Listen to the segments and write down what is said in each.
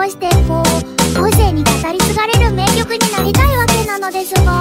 恋してこう個性に語り継がれる名曲になりたいわけなのですが。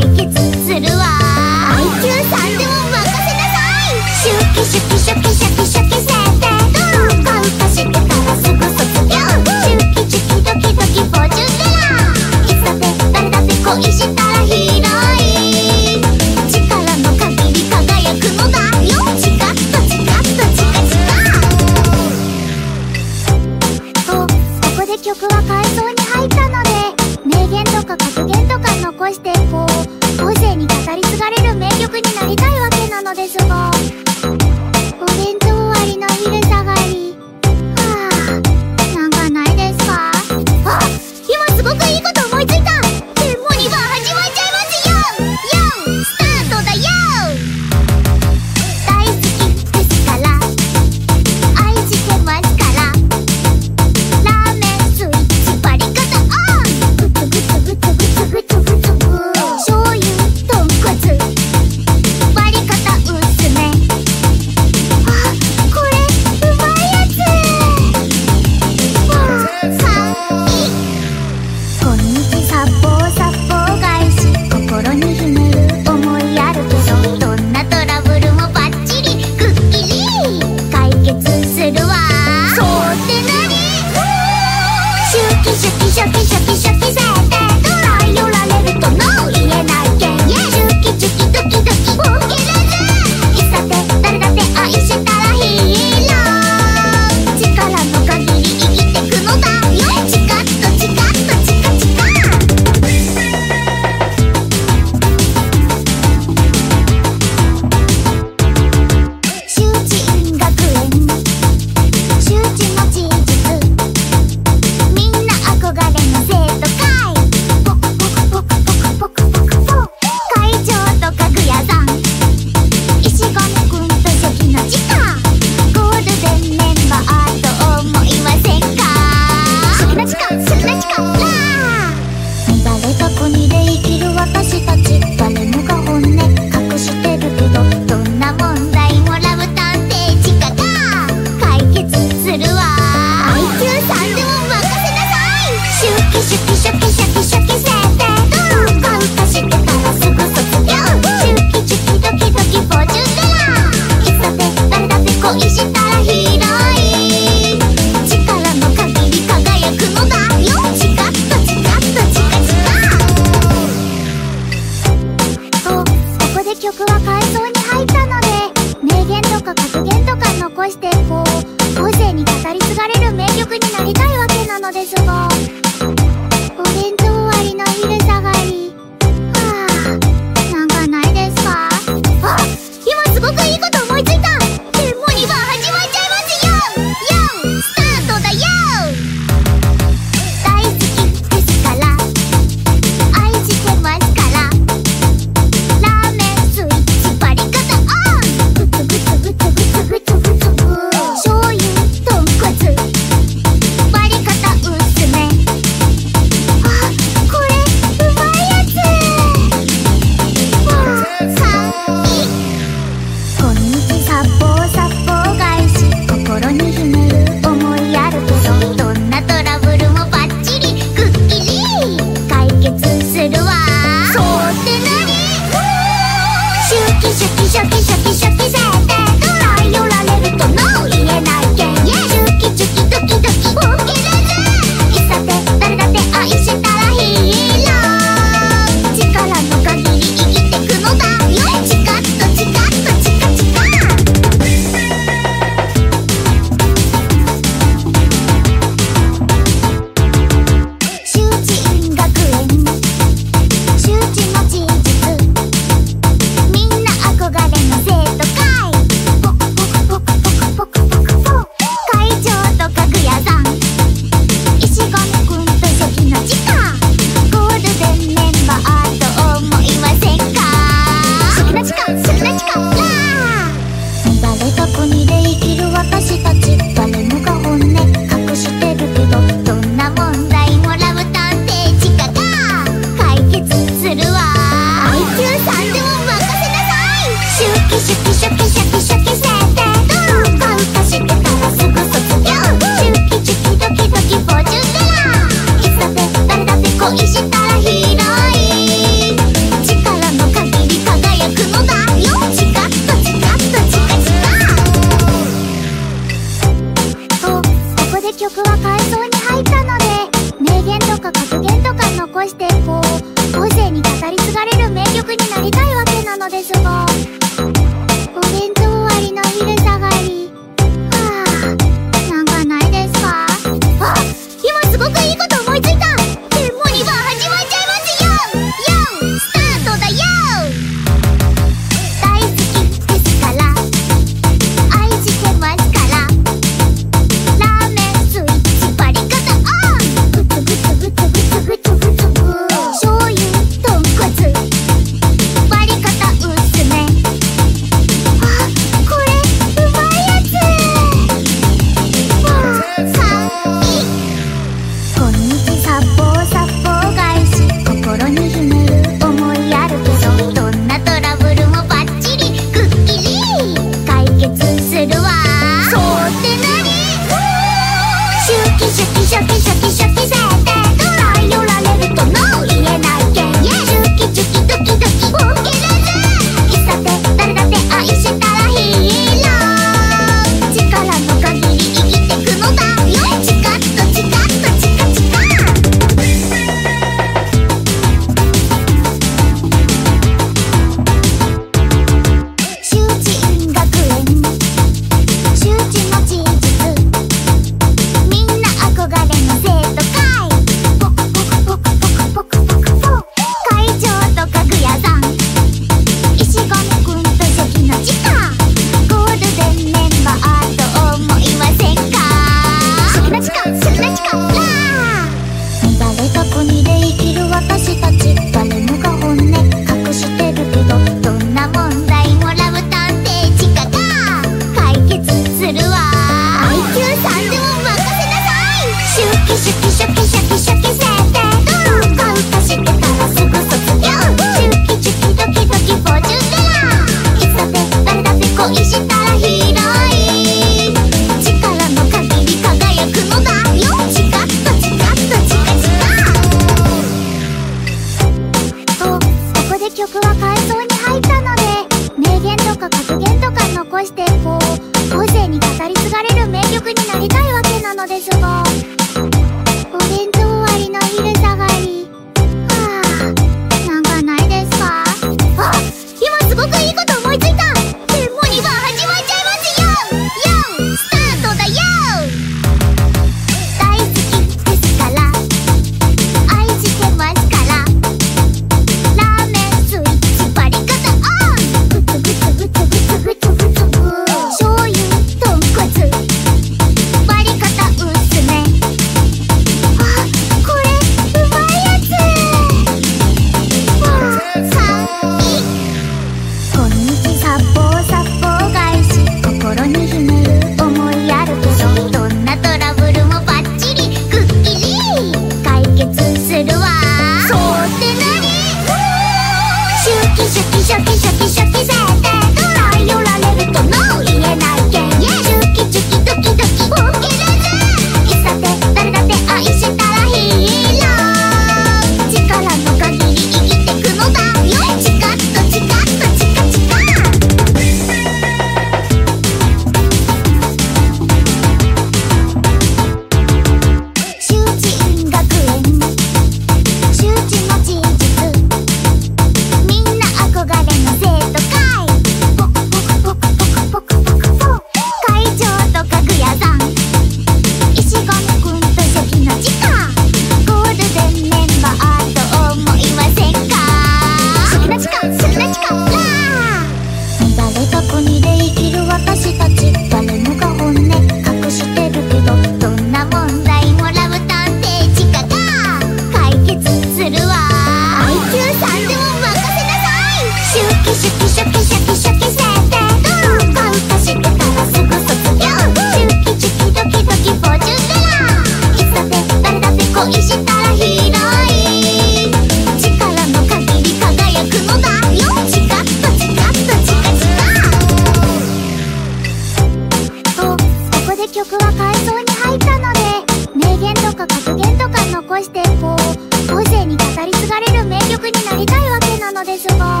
後世に語り継がれる名曲になりたいわけなのですが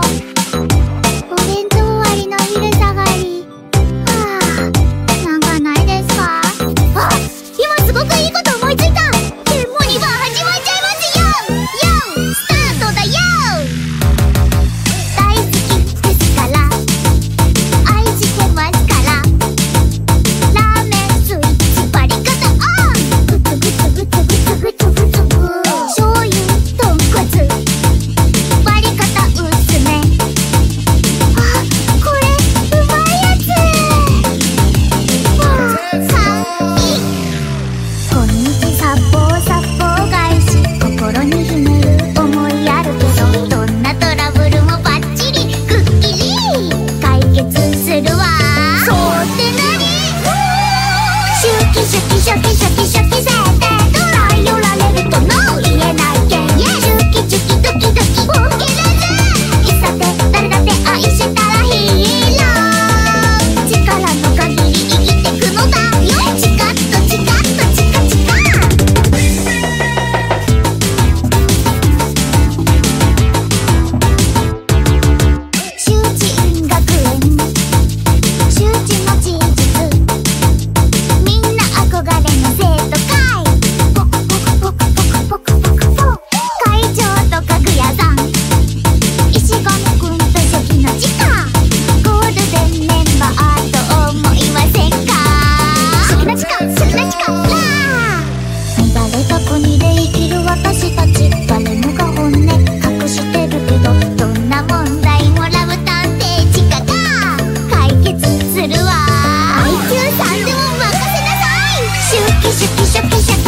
お弁当割の昼下がり pisa, pisa, pisa.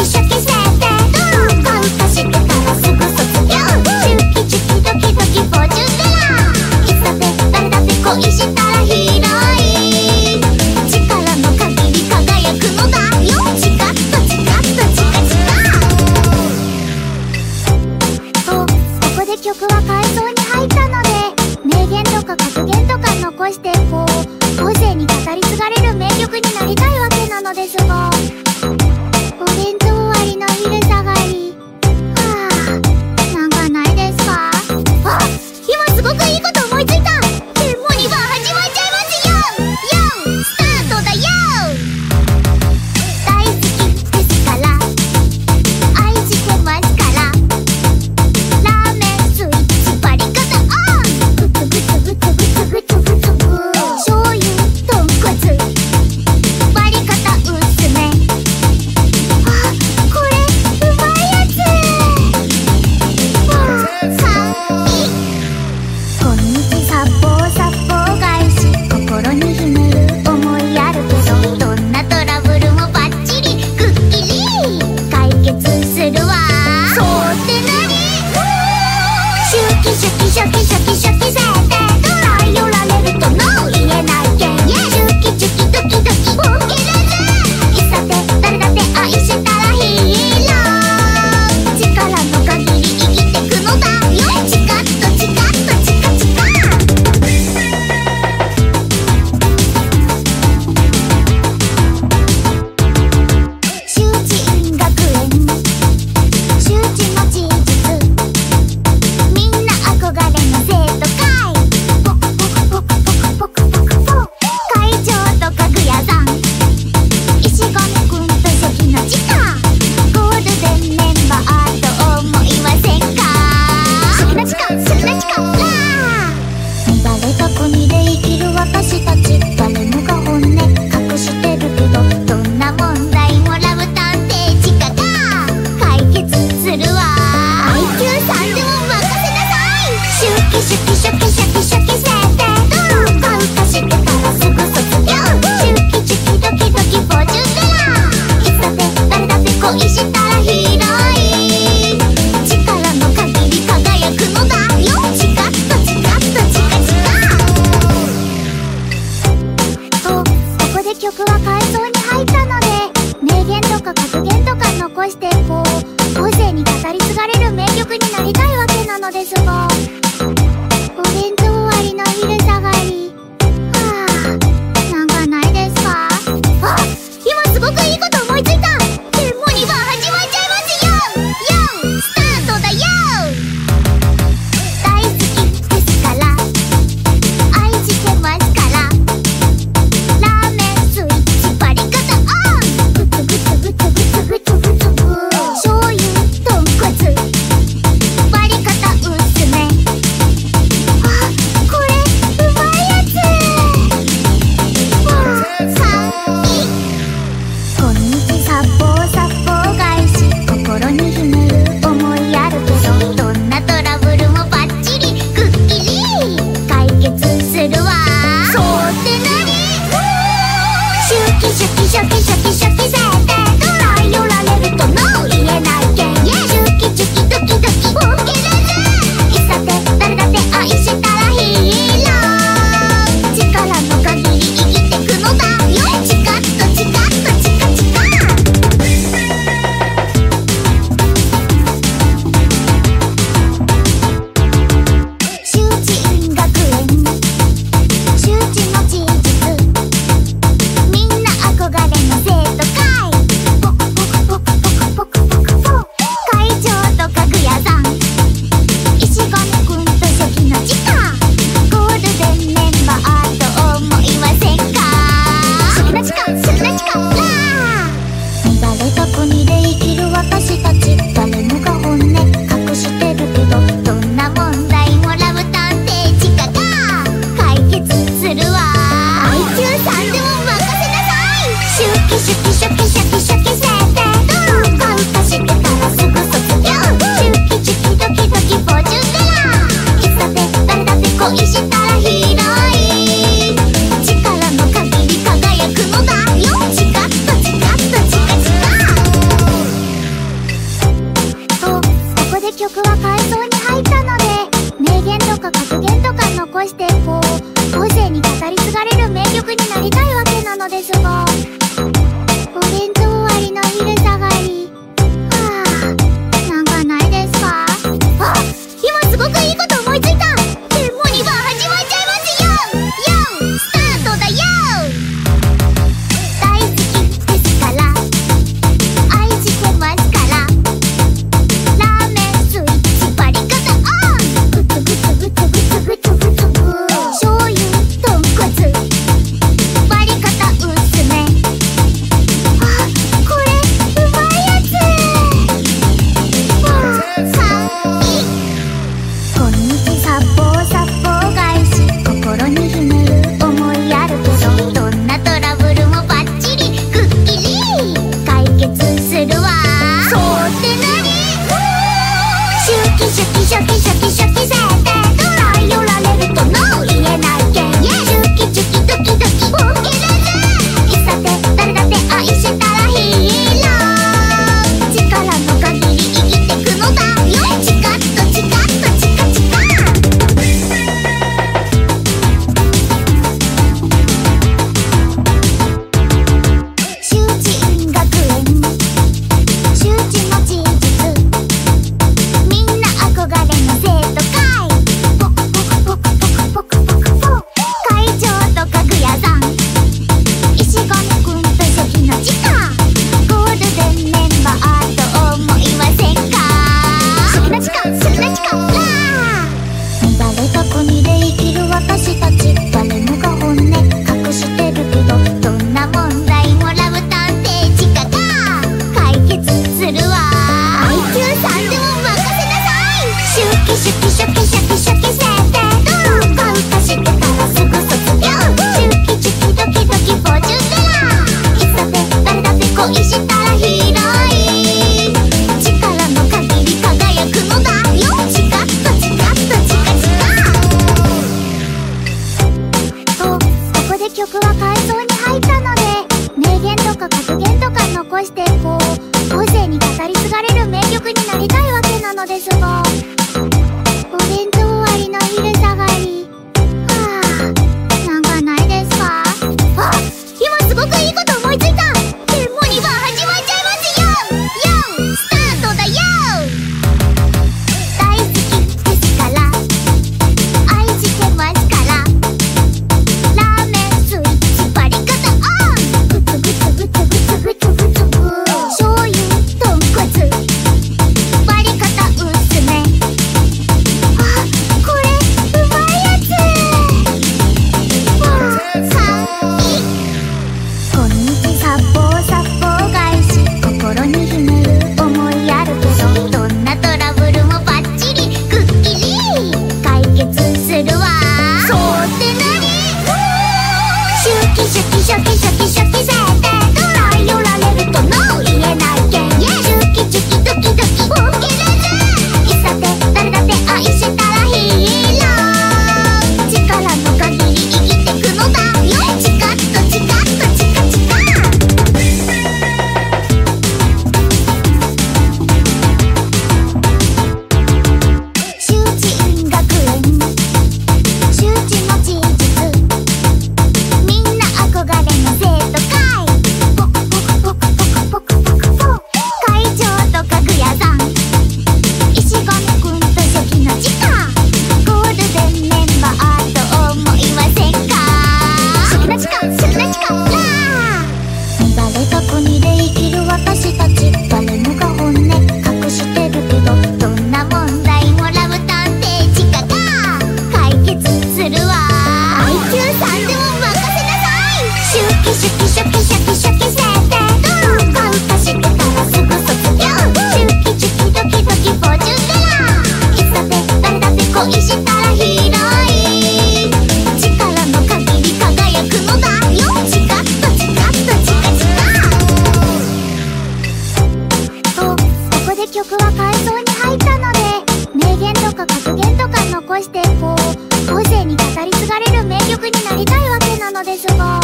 してこう後世に語り継がれる名曲になりたいわけなのですが。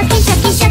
シャキシャキシャ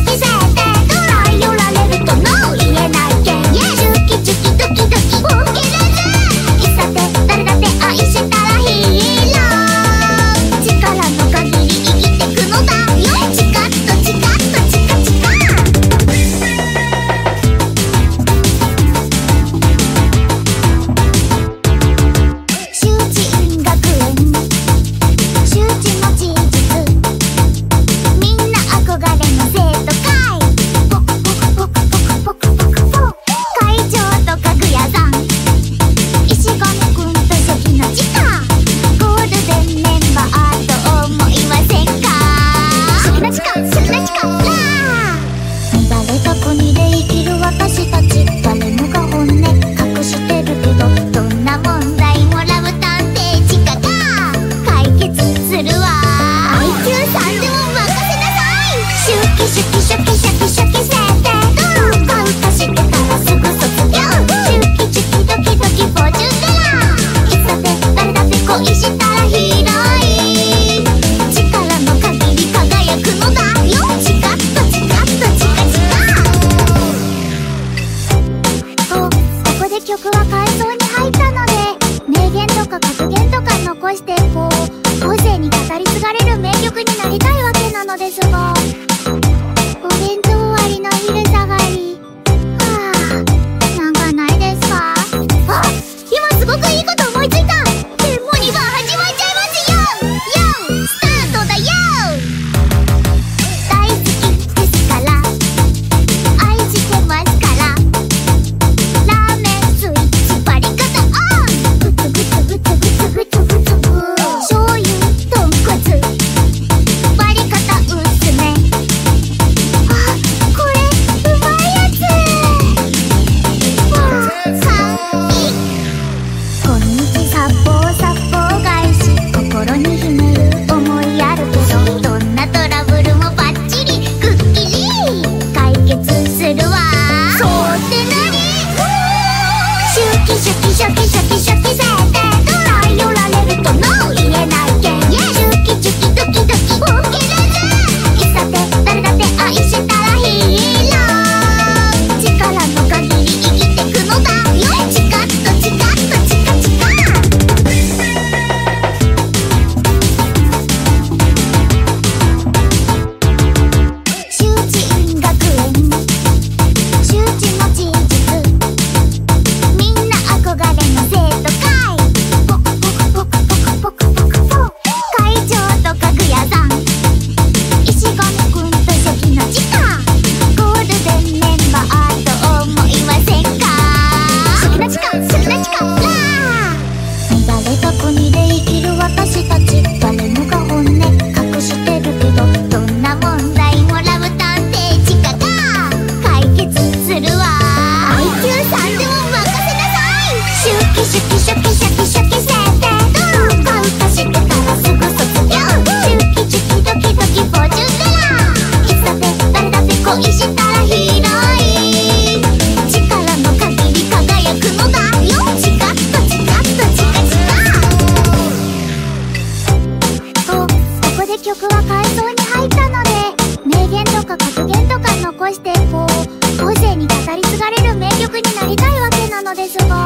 什么？